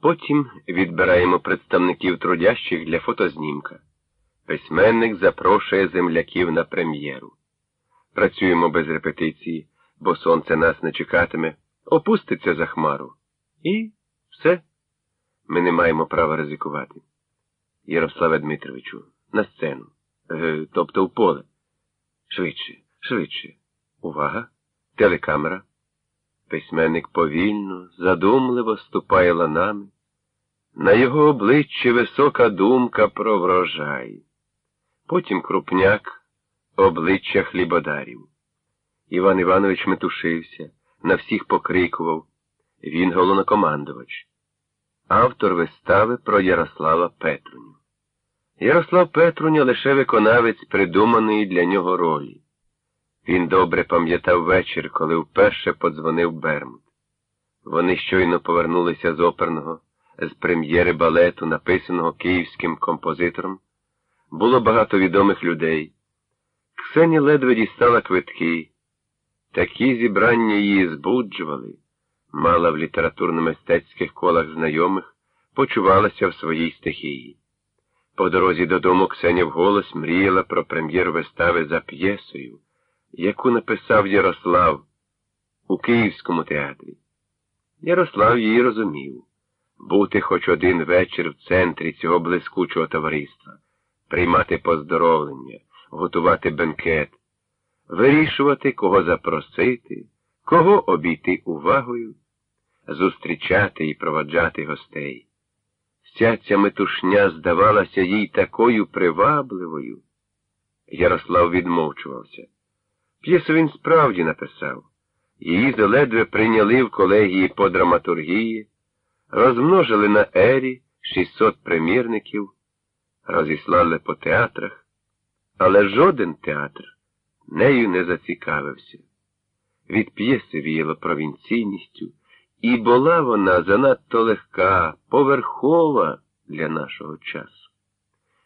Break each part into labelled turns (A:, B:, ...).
A: Потім відбираємо представників трудящих для фотознімка. Письменник запрошує земляків на прем'єру. Працюємо без репетиції, бо сонце нас не чекатиме, опуститься за хмару. І все. Ми не маємо права ризикувати. Ярославе Дмитровичу, на сцену, е, тобто в поле. Швидше, швидше. Увага, телекамера. Письменник повільно, задумливо ступає ланами. На його обличчі висока думка про врожай. Потім крупняк, обличчя хлібодарів. Іван Іванович метушився, на всіх покрикував. Він головнокомандувач. Автор вистави про Ярослава Петруню. Ярослав Петруня лише виконавець придуманої для нього ролі. Він добре пам'ятав вечір, коли вперше подзвонив Бермут. Вони щойно повернулися з оперного, з прем'єри балету, написаного київським композитором. Було багато відомих людей. Ксені ледве дістала квитки. Такі зібрання її збуджували, мала в літературно-мистецьких колах знайомих, почувалася в своїй стихії. По дорозі додому Ксеня вголос мріяла про прем'єру вистави за п'єсою, яку написав Ярослав у Київському театрі. Ярослав її розумів бути хоч один вечір в центрі цього блискучого товариства, приймати поздоровлення, готувати бенкет, вирішувати, кого запросити, кого обійти увагою, зустрічати і проваджати гостей. Вся ця метушня здавалася їй такою привабливою. Ярослав відмовчувався. П'єсу він справді написав. Її заледве прийняли в колегії по драматургії, розмножили на ері 600 примірників, розіслали по театрах, але жоден театр нею не зацікавився. Від п'єси віяло провінційністю, і була вона занадто легка, поверхова для нашого часу.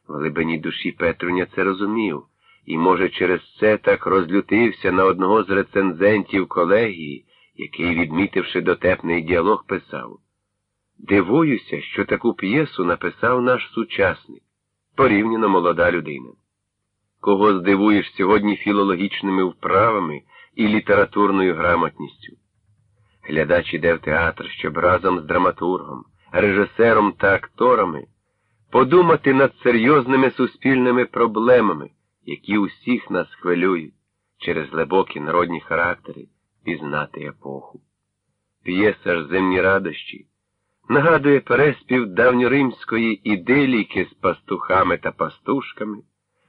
A: В глибині душі Петруня це розумів, і, може, через це так розлютився на одного з рецензентів колегії, який, відмітивши дотепний діалог, писав Дивуюся, що таку п'єсу написав наш сучасник, порівняно молода людина. Кого здивуєш сьогодні філологічними вправами і літературною грамотністю? Глядач іде в театр, щоб разом з драматургом, режисером та акторами подумати над серйозними суспільними проблемами, які усіх нас хвилюють через глибокі народні характери пізнати епоху. П'єса ж земні радощі нагадує переспів давньоримської ідилійки з пастухами та пастушками,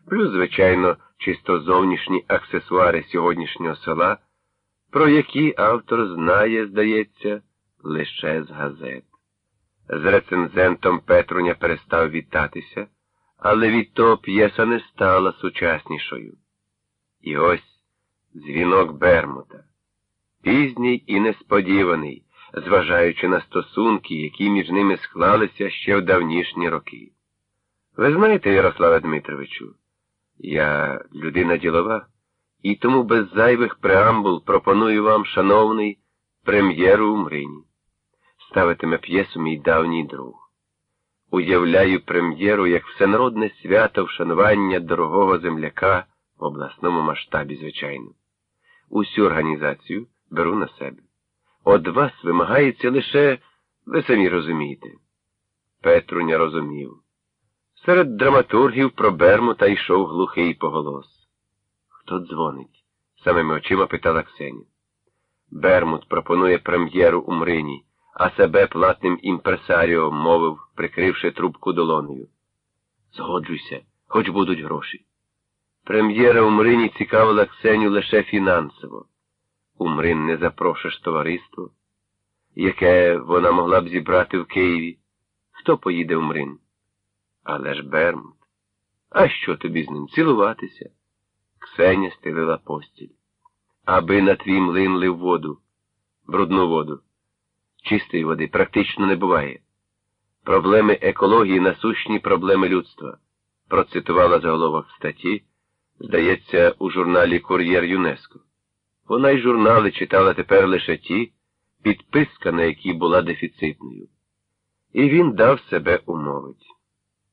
A: плюс, звичайно, чисто зовнішні аксесуари сьогоднішнього села про які автор знає, здається, лише з газет. З рецензентом Петруня перестав вітатися, але від того п'єса не стала сучаснішою. І ось дзвінок Бермута, пізній і несподіваний, зважаючи на стосунки, які між ними склалися ще в давнішні роки. Ви знаєте, Ярославе Дмитровичу, я людина ділова. І тому без зайвих преамбул пропоную вам, шановний, прем'єру у Мрині. Ставитиме п'єсу мій давній друг. Уявляю прем'єру як всенародне свято вшанування дорогого земляка в обласному масштабі, звичайно. Усю організацію беру на себе. От вас вимагається лише, ви самі розумієте. Петруня розумів. Серед драматургів про Бермута йшов глухий поголос. Хто дзвонить? самими очима питала Ксеня. Бермут пропонує прем'єру у Мрині, а себе платним імпресаріо мовив, прикривши трубку долоною. Згоджуйся, хоч будуть гроші. Прем'єра у Мрині цікавила Ксеню лише фінансово. У Мрин не запрошиш товариство, яке вона могла б зібрати в Києві. Хто поїде в Мрин? Але ж Бермут. А що тобі з ним цілуватися? Ксеня стелила постіль. Аби на твій млин лив воду, брудну воду. Чистої води практично не буває. Проблеми екології насущні проблеми людства. Процитувала заголовок статті, здається, у журналі Кур'єр ЮНЕСКО. Вона й журнали читала тепер лише ті, підписка на які була дефіцитною. І він дав себе умовить.